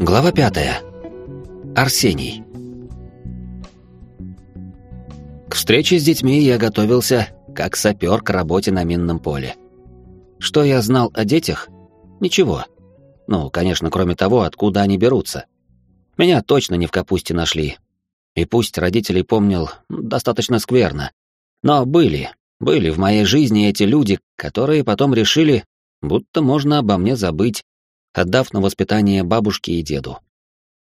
Глава пятая. Арсений. К встрече с детьми я готовился как сапер к работе на минном поле. Что я знал о детях? Ничего. Ну, конечно, кроме того, откуда они берутся. Меня точно не в капусте нашли. И пусть родителей помнил достаточно скверно. Но были, были в моей жизни эти люди, которые потом решили, будто можно обо мне забыть, отдав на воспитание бабушке и деду.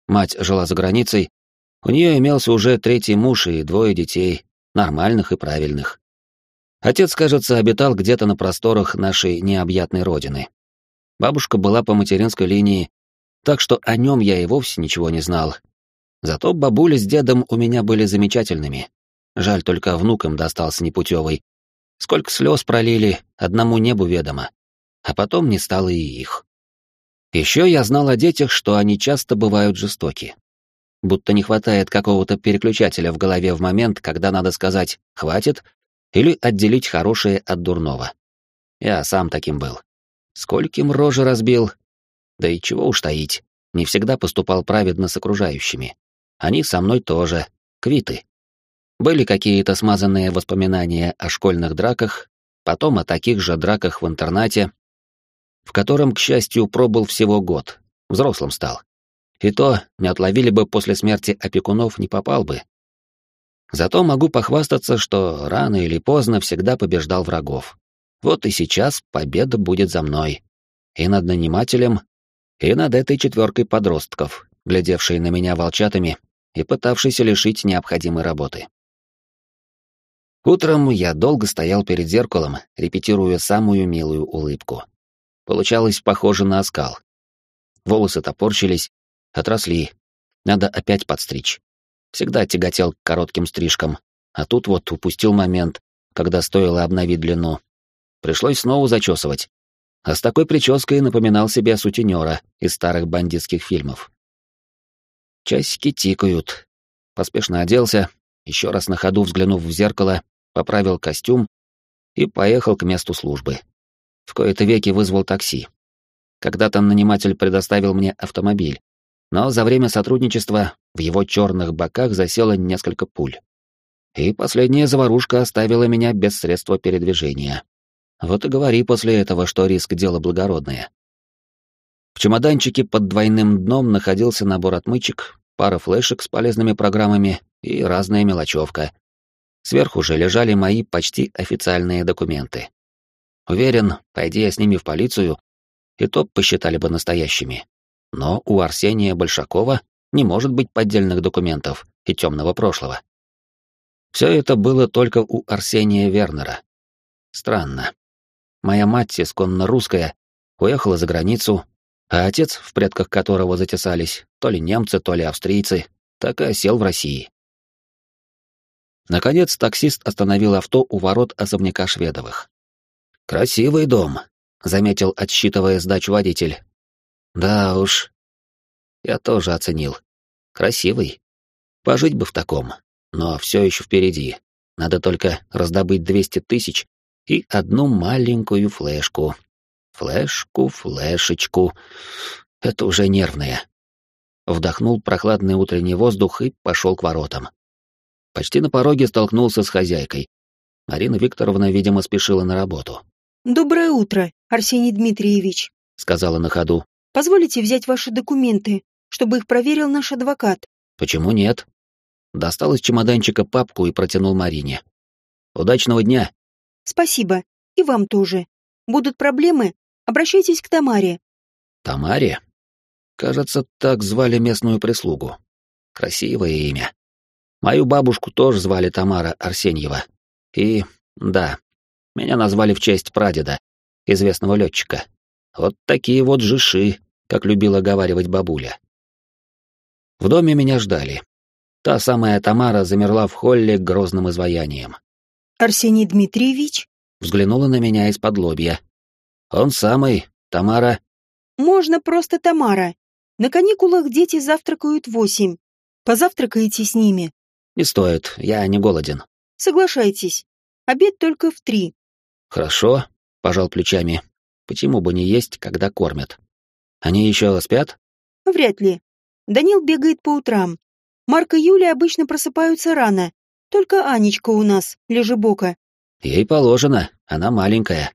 Мать жила за границей, у нее имелся уже третий муж и двое детей, нормальных и правильных. Отец, кажется, обитал где-то на просторах нашей необъятной родины. Бабушка была по материнской линии, так что о нем я и вовсе ничего не знал. Зато бабуля с дедом у меня были замечательными. Жаль, только внукам достался непутевый. Сколько слез пролили, одному небу ведомо. А потом не стало и их. Еще я знал о детях, что они часто бывают жестоки. Будто не хватает какого-то переключателя в голове в момент, когда надо сказать «хватит» или отделить хорошее от дурного. Я сам таким был. Скольким рожи разбил. Да и чего уж таить, не всегда поступал праведно с окружающими. Они со мной тоже, квиты. Были какие-то смазанные воспоминания о школьных драках, потом о таких же драках в интернате, в котором, к счастью, пробыл всего год, взрослым стал. И то, не отловили бы после смерти опекунов, не попал бы. Зато могу похвастаться, что рано или поздно всегда побеждал врагов. Вот и сейчас победа будет за мной. И над нанимателем, и над этой четверкой подростков, глядевшей на меня волчатами и пытавшейся лишить необходимой работы. Утром я долго стоял перед зеркалом, репетируя самую милую улыбку. Получалось похоже на оскал. Волосы топорщились, отросли. Надо опять подстричь. Всегда тяготел к коротким стрижкам, а тут вот упустил момент, когда стоило обновить длину. Пришлось снова зачесывать. А с такой прической напоминал себе сутенера из старых бандитских фильмов. Часики тикают. Поспешно оделся, еще раз на ходу взглянув в зеркало, поправил костюм и поехал к месту службы. В кои-то веки вызвал такси. Когда-то наниматель предоставил мне автомобиль, но за время сотрудничества в его черных боках засело несколько пуль. И последняя заварушка оставила меня без средства передвижения. Вот и говори после этого, что риск — дело благородное. В чемоданчике под двойным дном находился набор отмычек, пара флешек с полезными программами и разная мелочевка. Сверху же лежали мои почти официальные документы. Уверен, пойди я с ними в полицию, и то посчитали бы настоящими. Но у Арсения Большакова не может быть поддельных документов и темного прошлого. Все это было только у Арсения Вернера. Странно. Моя мать, исконно русская, уехала за границу, а отец, в предках которого затесались то ли немцы, то ли австрийцы, так и осел в России. Наконец таксист остановил авто у ворот особняка Шведовых. «Красивый дом», — заметил, отсчитывая сдачу водитель. «Да уж». Я тоже оценил. Красивый. Пожить бы в таком, но все еще впереди. Надо только раздобыть 200 тысяч и одну маленькую флешку. Флешку, флешечку. Это уже нервное. Вдохнул прохладный утренний воздух и пошел к воротам. Почти на пороге столкнулся с хозяйкой. Марина Викторовна, видимо, спешила на работу. «Доброе утро, Арсений Дмитриевич», — сказала на ходу. «Позволите взять ваши документы, чтобы их проверил наш адвокат?» «Почему нет?» Достал из чемоданчика папку и протянул Марине. «Удачного дня!» «Спасибо. И вам тоже. Будут проблемы? Обращайтесь к Тамаре». «Тамаре?» Кажется, так звали местную прислугу. Красивое имя. Мою бабушку тоже звали Тамара Арсеньева. И, да, меня назвали в честь прадеда, известного летчика. Вот такие вот жиши, как любила говаривать бабуля. В доме меня ждали. Та самая Тамара замерла в холле грозным изваянием. «Арсений Дмитриевич?» Взглянула на меня из-под лобья. «Он самый, Тамара». «Можно просто Тамара. На каникулах дети завтракают восемь. Позавтракаете с ними?» «Не стоит, я не голоден». «Соглашайтесь. Обед только в три. Хорошо, пожал плечами. Почему бы не есть, когда кормят? Они еще спят? Вряд ли. Данил бегает по утрам. Марк и Юля обычно просыпаются рано. Только Анечка у нас, лежебока. Ей положено, она маленькая.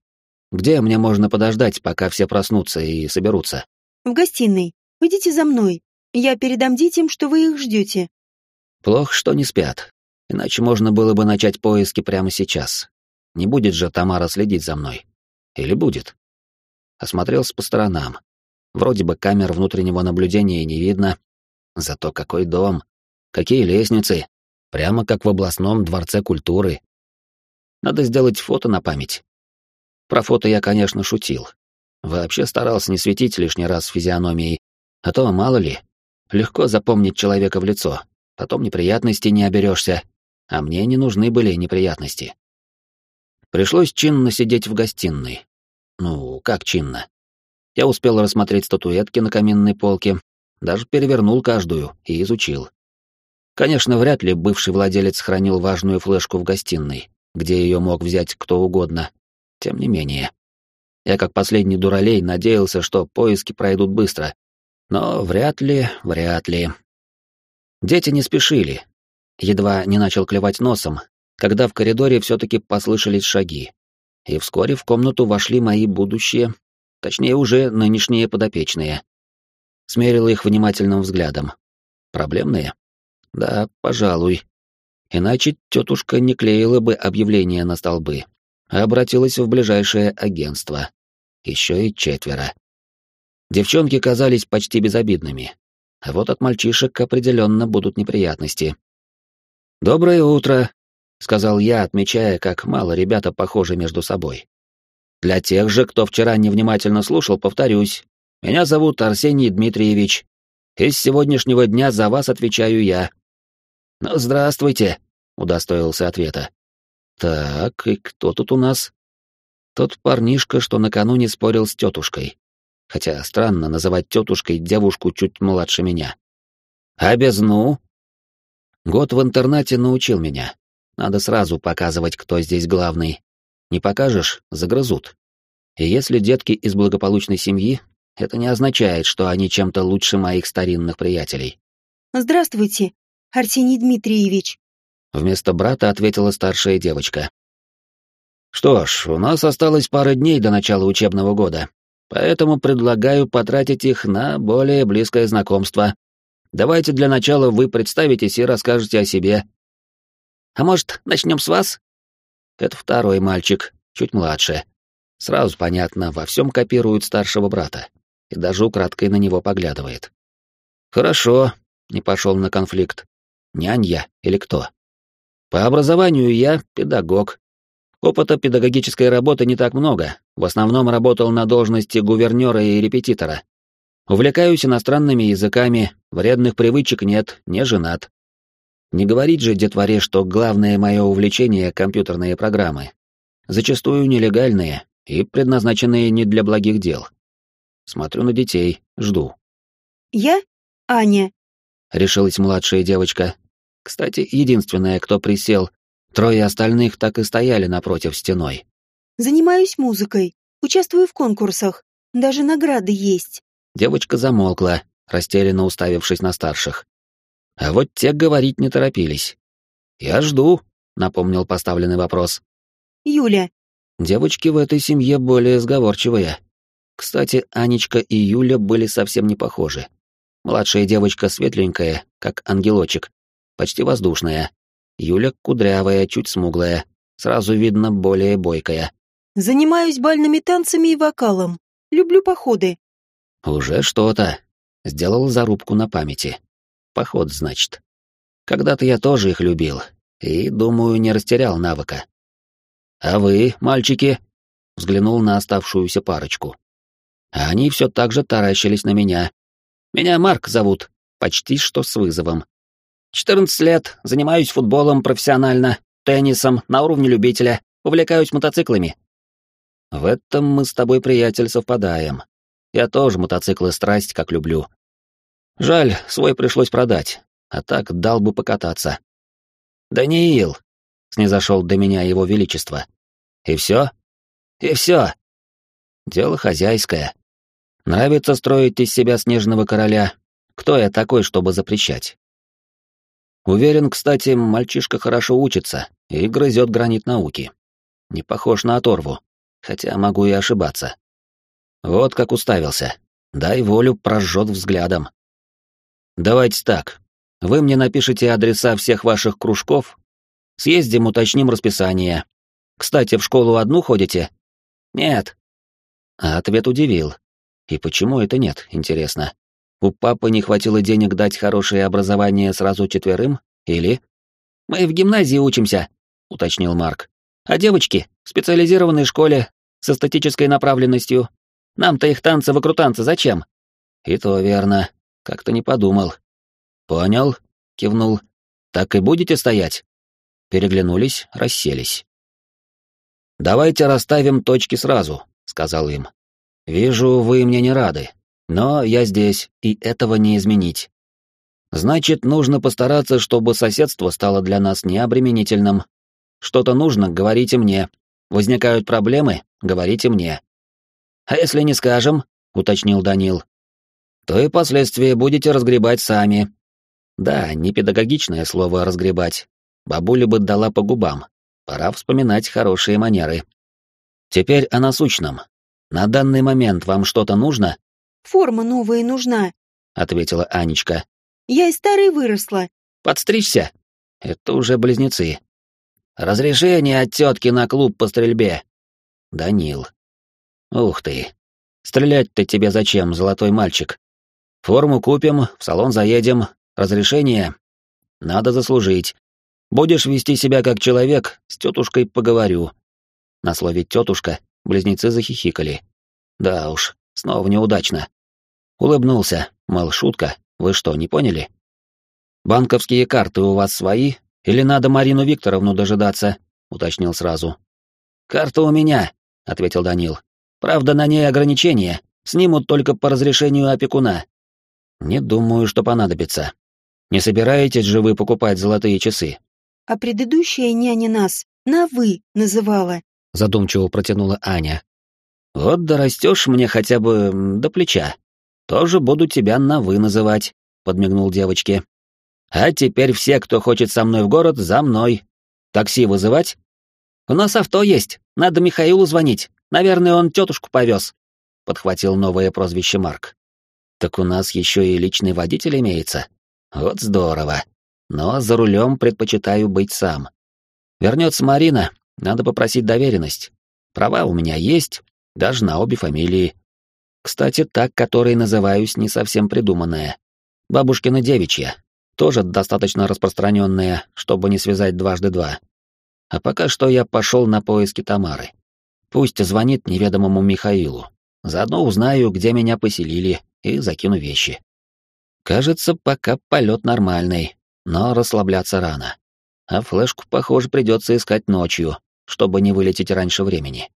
Где мне можно подождать, пока все проснутся и соберутся? В гостиной. Идите за мной. Я передам детям, что вы их ждете. Плохо, что не спят. Иначе можно было бы начать поиски прямо сейчас. Не будет же Тамара следить за мной. Или будет? Осмотрелся по сторонам. Вроде бы камер внутреннего наблюдения не видно. Зато какой дом, какие лестницы, Прямо как в областном дворце культуры. Надо сделать фото на память. Про фото я, конечно, шутил. Вообще старался не светить лишний раз физиономией, а то, мало ли, легко запомнить человека в лицо, потом неприятностей не оберешься, а мне не нужны были неприятности. Пришлось чинно сидеть в гостиной. Ну, как чинно? Я успел рассмотреть статуэтки на каминной полке, даже перевернул каждую и изучил. Конечно, вряд ли бывший владелец хранил важную флешку в гостиной, где ее мог взять кто угодно. Тем не менее. Я, как последний дуралей, надеялся, что поиски пройдут быстро. Но вряд ли, вряд ли. Дети не спешили. Едва не начал клевать носом, когда в коридоре все-таки послышались шаги. И вскоре в комнату вошли мои будущие, точнее уже нынешние подопечные. Смерил их внимательным взглядом. Проблемные? Да, пожалуй. Иначе тетушка не клеила бы объявление на столбы, а обратилась в ближайшее агентство. Еще и четверо. Девчонки казались почти безобидными, а вот от мальчишек определенно будут неприятности. «Доброе утро», — сказал я, отмечая, как мало ребята похожи между собой. «Для тех же, кто вчера невнимательно слушал, повторюсь. Меня зовут Арсений Дмитриевич. Из сегодняшнего дня за вас отвечаю я, «Ну, здравствуйте», — удостоился ответа. «Так, и кто тут у нас?» Тот парнишка, что накануне спорил с тетушкой. Хотя странно называть тетушкой девушку чуть младше меня. «А без ну?» Год в интернате научил меня. Надо сразу показывать, кто здесь главный. Не покажешь — загрызут. И если детки из благополучной семьи, это не означает, что они чем-то лучше моих старинных приятелей. «Здравствуйте», Арсений Дмитриевич. Вместо брата ответила старшая девочка. Что ж, у нас осталось пара дней до начала учебного года, поэтому предлагаю потратить их на более близкое знакомство. Давайте для начала вы представитесь и расскажете о себе. А может, начнем с вас? Это второй мальчик, чуть младше. Сразу понятно, во всем копирует старшего брата и даже украдкой на него поглядывает. Хорошо, не пошел на конфликт нянья или кто. По образованию я педагог. Опыта педагогической работы не так много, в основном работал на должности гувернера и репетитора. Увлекаюсь иностранными языками, вредных привычек нет, не женат. Не говорить же детворе, что главное мое увлечение — компьютерные программы. Зачастую нелегальные и предназначенные не для благих дел. Смотрю на детей, жду. «Я Аня», — решилась младшая девочка, кстати, единственная, кто присел. Трое остальных так и стояли напротив стеной. «Занимаюсь музыкой, участвую в конкурсах, даже награды есть». Девочка замолкла, растерянно уставившись на старших. А вот те говорить не торопились. «Я жду», — напомнил поставленный вопрос. «Юля». Девочки в этой семье более сговорчивые. Кстати, Анечка и Юля были совсем не похожи. Младшая девочка светленькая, как ангелочек, почти воздушная. Юля кудрявая, чуть смуглая, сразу видно более бойкая. Занимаюсь бальными танцами и вокалом. Люблю походы. Уже что-то. Сделал зарубку на памяти. Поход, значит. Когда-то я тоже их любил, и, думаю, не растерял навыка. А вы, мальчики? Взглянул на оставшуюся парочку. Они все так же таращились на меня. Меня Марк зовут, почти что с вызовом. 14 лет, занимаюсь футболом профессионально, теннисом, на уровне любителя, увлекаюсь мотоциклами. В этом мы с тобой, приятель, совпадаем. Я тоже мотоциклы страсть как люблю. Жаль, свой пришлось продать, а так дал бы покататься. Даниил, снизошел до меня его величество. И все? И все. Дело хозяйское. Нравится строить из себя снежного короля, Кто я такой, чтобы запрещать? Уверен, кстати, мальчишка хорошо учится и грызет гранит науки. Не похож на оторву, хотя могу и ошибаться. Вот как уставился. Дай волю, прожжет взглядом. Давайте так. Вы мне напишите адреса всех ваших кружков. Съездим, уточним расписание. Кстати, в школу одну ходите? Нет. А ответ удивил. И почему это нет, интересно? У папы не хватило денег дать хорошее образование сразу четверым? Или... «Мы в гимназии учимся», — уточнил Марк. «А девочки в специализированной школе с эстетической направленностью. Нам-то их танцы-выкрутанцы зачем?» «И то верно. Как-то не подумал». «Понял», — кивнул. «Так и будете стоять?» Переглянулись, расселись. «Давайте расставим точки сразу», — сказал им. «Вижу, вы мне не рады. Но я здесь, и этого не изменить. Значит, нужно постараться, чтобы соседство стало для нас необременительным. Что-то нужно, говорите мне. Возникают проблемы, говорите мне. А если не скажем, уточнил Данил, то и последствия будете разгребать сами. Да, не педагогичное слово разгребать. Бабуля бы дала по губам. Пора вспоминать хорошие манеры. Теперь о насущном. На данный момент вам что-то нужно? Форма новая нужна, ответила Анечка. Я из старой выросла. Подстричься. Это уже близнецы. Разрешение от тетки на клуб по стрельбе. Данил. Ух ты. Стрелять-то тебе зачем, золотой мальчик? Форму купим, в салон заедем. Разрешение надо заслужить. Будешь вести себя как человек, с тетушкой поговорю. На слове тетушка близнецы захихикали. Да уж, Снова неудачно. Улыбнулся, мол, шутка, вы что, не поняли? Банковские карты у вас свои, или надо Марину Викторовну дожидаться? Уточнил сразу. Карта у меня, ответил Данил. Правда, на ней ограничения, снимут только по разрешению опекуна. Не думаю, что понадобится. Не собираетесь же вы покупать золотые часы? А предыдущая няня нас на «вы» называла. Задумчиво протянула Аня. Вот дорастешь мне хотя бы до плеча. Тоже буду тебя на «вы» называть», — подмигнул девочке. «А теперь все, кто хочет со мной в город, за мной. Такси вызывать?» «У нас авто есть, надо Михаилу звонить. Наверное, он тетушку повез», — подхватил новое прозвище Марк. «Так у нас еще и личный водитель имеется. Вот здорово. Но за рулем предпочитаю быть сам. Вернется Марина, надо попросить доверенность. Права у меня есть, даже на обе фамилии. Кстати, так, которой называюсь, не совсем придуманная. Бабушкина девичья, тоже достаточно распространенная, чтобы не связать дважды два. А пока что я пошел на поиски Тамары. Пусть звонит неведомому Михаилу. Заодно узнаю, где меня поселили, и закину вещи. Кажется, пока полет нормальный, но расслабляться рано. А флешку, похоже, придется искать ночью, чтобы не вылететь раньше времени.